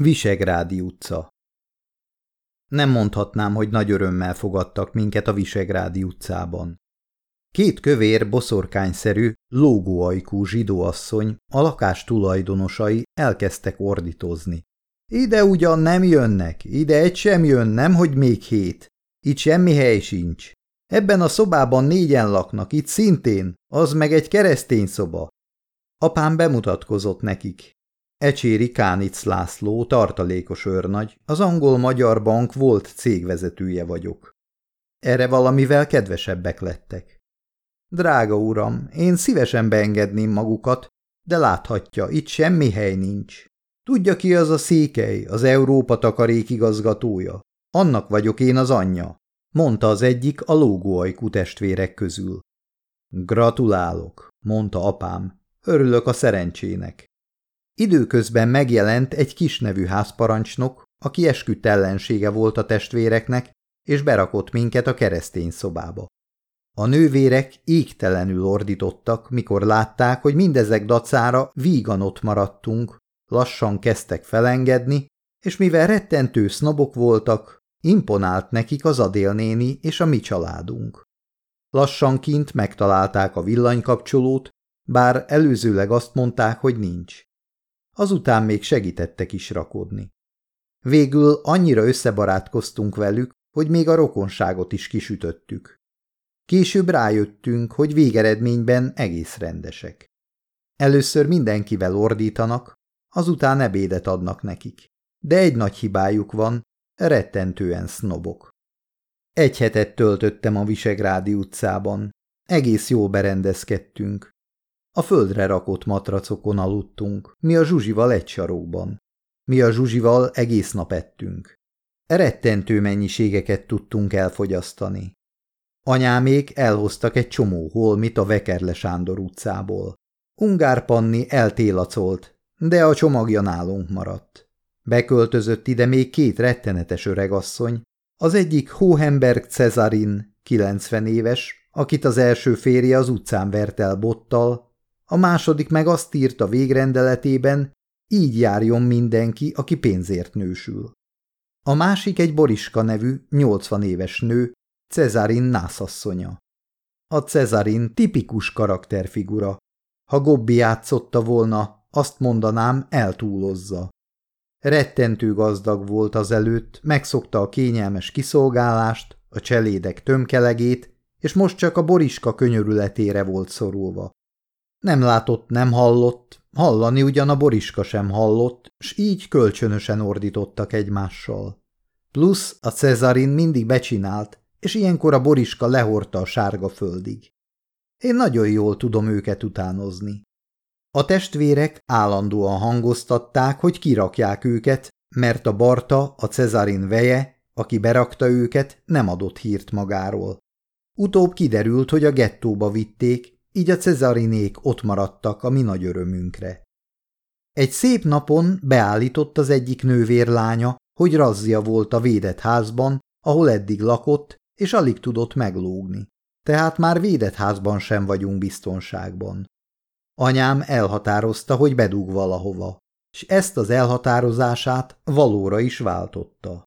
Visegrádi utca Nem mondhatnám, hogy nagy örömmel fogadtak minket a Visegrádi utcában. Két kövér, boszorkányszerű, lógóajkú zsidóasszony, a lakás tulajdonosai elkezdtek ordítozni. Ide ugyan nem jönnek, ide egy sem jön, nem hogy még hét. Itt semmi hely sincs. Ebben a szobában négyen laknak, itt szintén, az meg egy keresztény szoba. Apám bemutatkozott nekik. Ecséri Kánic László, tartalékos őrnagy, az angol-magyar bank volt cégvezetője vagyok. Erre valamivel kedvesebbek lettek. Drága uram, én szívesen beengedném magukat, de láthatja, itt semmi hely nincs. Tudja ki az a székely, az Európa takarék igazgatója? Annak vagyok én az anyja, mondta az egyik a lógóajkú testvérek közül. Gratulálok, mondta apám, örülök a szerencsének. Időközben megjelent egy kisnevű házparancsnok, aki esküdt ellensége volt a testvéreknek, és berakott minket a keresztény szobába. A nővérek égtelenül ordítottak, mikor látták, hogy mindezek dacára vígan ott maradtunk, lassan kezdtek felengedni, és mivel rettentő sznobok voltak, imponált nekik az Adélnéni és a mi családunk. Lassan kint megtalálták a villanykapcsolót, bár előzőleg azt mondták, hogy nincs. Azután még segítettek is rakodni. Végül annyira összebarátkoztunk velük, hogy még a rokonságot is kisütöttük. Később rájöttünk, hogy végeredményben egész rendesek. Először mindenkivel ordítanak, azután ebédet adnak nekik. De egy nagy hibájuk van, rettentően sznobok. Egy hetet töltöttem a Visegrádi utcában. Egész jól berendezkedtünk. A földre rakott matracokon aludtunk, mi a Zsuzsival egy sarokban. Mi a Zsuzsival egész nap ettünk. Rettentő mennyiségeket tudtunk elfogyasztani. Anyámék elhoztak egy csomó holmit a Vekerle Sándor utcából. Ungár Panni eltélacolt, de a csomagja nálunk maradt. Beköltözött ide még két rettenetes öregasszony, az egyik Hohenberg Cezarin, 90 éves, akit az első férje az utcán vert el bottal, a második meg azt írta végrendeletében, így járjon mindenki, aki pénzért nősül. A másik egy Boriska nevű, 80 éves nő, Cezarin nászasszonya. A Cezarin tipikus karakterfigura. Ha Gobbi játszotta volna, azt mondanám, eltúlozza. Rettentő gazdag volt az előtt, megszokta a kényelmes kiszolgálást, a cselédek tömkelegét, és most csak a Boriska könyörületére volt szorulva. Nem látott, nem hallott, hallani ugyan a Boriska sem hallott, s így kölcsönösen ordítottak egymással. Plusz a Cezarin mindig becsinált, és ilyenkor a Boriska lehorta a sárga földig. Én nagyon jól tudom őket utánozni. A testvérek állandóan hangoztatták, hogy kirakják őket, mert a Barta, a Cezarin veje, aki berakta őket, nem adott hírt magáról. Utóbb kiderült, hogy a gettóba vitték, így a Cezarinék ott maradtak a mi nagy örömünkre. Egy szép napon beállított az egyik nővérlánya, hogy razzia volt a védett házban, ahol eddig lakott, és alig tudott meglógni. Tehát már védett házban sem vagyunk biztonságban. Anyám elhatározta, hogy bedug valahova, és ezt az elhatározását valóra is váltotta.